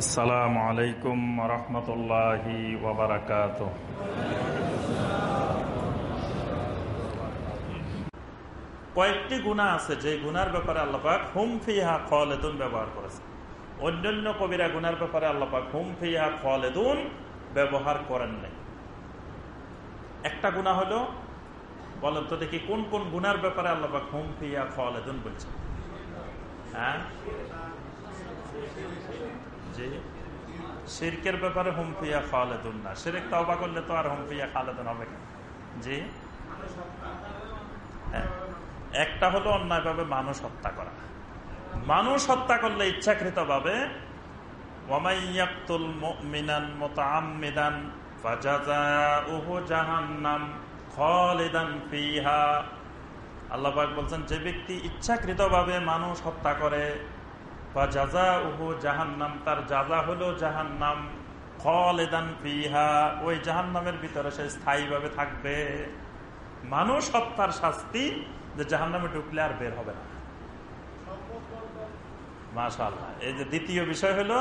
আসসালামু আলাইকুম রহমতুল্লাহি ওবরাকাত কয়েকটি গুণা আছে যে গুনার ব্যাপারে আল্লাপাক হুম ফিহা খলেদুন ব্যবহার করেছে অন্যান্য কবিরা গুনার ব্যাপারে আল্লাপাক হুম ফিহা খলেদুন ব্যবহার করেন নাই। একটা গুণা হলো, বলেন তো দেখি কোন কোন গুনার ব্যাপারে আল্লাপাক হুম ফিহা খলেদুন বলছেন। হ্যাঁ? জি শিরকের ব্যাপারে হুমফিয়া খালেদুন না। শিরেক তবা করলে তো আর হুমফিয়া খালেদুন হবে জি হ্যাঁ। একটা হলো অন্যায়ভাবে মানুষ হত্যা করা। মানুষ হত্যা করলে ইচ্ছাকৃত ভাবে আল্লাহ বলছেন, যে ব্যক্তি ইচ্ছাকৃত ভাবে মানুষ হত্যা করে বা যাজা উহু জাহান্নাম, তার যাজা হলো জাহান্নাম, খলেদান ফিহা, ওই জাহান্নামের ভিতরে সে স্থায়ীভাবে থাকবে। মানুষ হত্যার শাস্তি যে জাহান্নামে ঢুকলে আর বের হবে না। মাশাল্লাহ এই যে দ্বিতীয় বিষয় হলো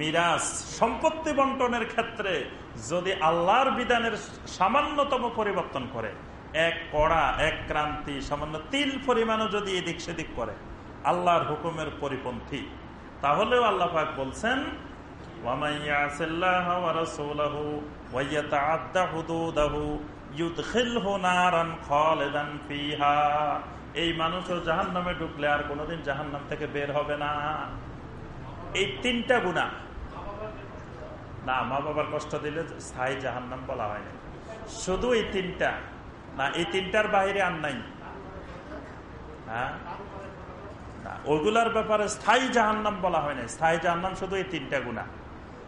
মিরাজ, সম্পত্তি বন্টনের ক্ষেত্রে যদি আল্লাহর বিধানের সামান্যতম পরিবর্তন করে, এক কড়া, এক ক্রান্তি, সামান্য তিল পরিমাণও যদি এদিক সেদিক করে আল্লাহর হুকুমের পরিপন্থী। তাহলেও আল্লাহ পাক বলছেন এই মানুষও জাহান নামে ঢুকলে আর কোনোদিন জাহান নাম থেকে বের হবে না। এই তিনটা গুণা না, মা বাবার কষ্ট দিলে স্থায়ী জাহান নাম বলা হয় না। শুধু এই তিনটা। না, এই তিনটার বাহিরে আর নাই। হ্যাঁ? ওইগুলার ব্যাপারে স্থায়ী জাহান্নাম বলা হয় না স্থায়ী জাহান্নাম শুধু এই তিনটা গুণা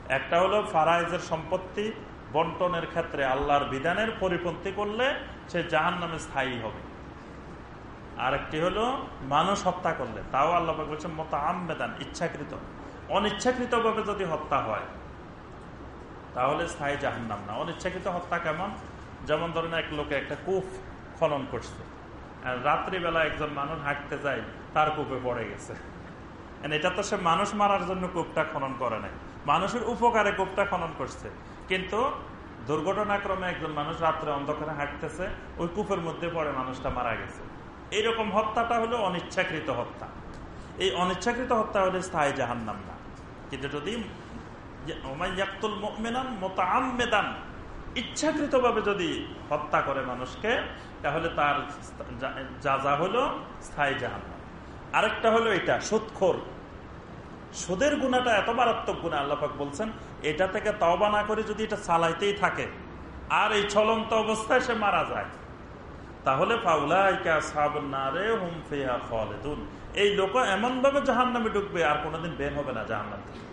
একটা হলো ফারাইজের সম্পত্তি, বন্টনের ক্ষেত্রে আল্লাহর বিধানের পরিপন্থী করলে সে জাহান নামে স্থায়ী হবে। আরেকটি হলো মানুষ হত্যা করলে, তাও আল্লাহ বলছেন মতো আমেদান ইচ্ছাকৃত। অনিচ্ছাকৃত ভাবে যদি হত্যা হয়, তাহলে স্থায়ী জাহান্নাম না। অনিচ্ছাকৃত হত্যা কেমন? যেমন ধরেন এক লোকে একটা কুফ খনন করছে। রাত্রিবেলা একজন মানুষ হাঁটতে যায়, তার কূপে পড়ে গেছে। এটা তো সে মানুষ মারার জন্য কূপটা খনন করে নাই। মানুষের উপকারে কূপটা খনন করছে। কিন্তু দুর্ঘটনাক্রমে একজন মানুষ রাত্রে অন্ধকারে হাঁটতেছে, ওই কূপের মধ্যে পড়ে মানুষটা মারা গেছে। এইরকম হত্যাটা হলো অনিচ্ছাকৃত হত্যা। এই অনিচ্ছাকৃত হত্যা হলে স্থায়ী জাহান্নাম না। কিন্তু যদি ইচ্ছাকৃতভাবে যদি হত্যা করে মানুষকে, তাহলে তার যা যা হলো স্থায়ী জাহান্ন আরেকটা হলো এটা সুৎখোর সুদের গুণাটা এত মারাত্মক গুণা আল্লাপাক বলছেন, এটা থেকে তবা না করে যদি এটা চালাইতেই থাকে, আর এই চলন্ত অবস্থায় সে মারা যায়, তাহলে এই লোক এমন ভাবে জাহান নামে ঢুকবে, আর কোনোদিন বের হবে না জাহান নাম থেকে।